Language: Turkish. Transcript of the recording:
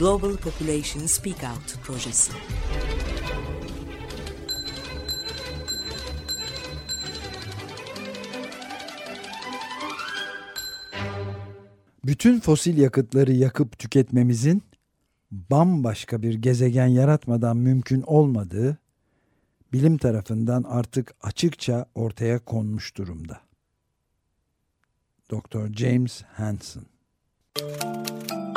Global Population Speak Out projesi. Bütün fosil yakıtları yakıp tüketmemizin bambaşka bir gezegen yaratmadan mümkün olmadığı bilim tarafından artık açıkça ortaya konmuş durumda. Dr. James Hansen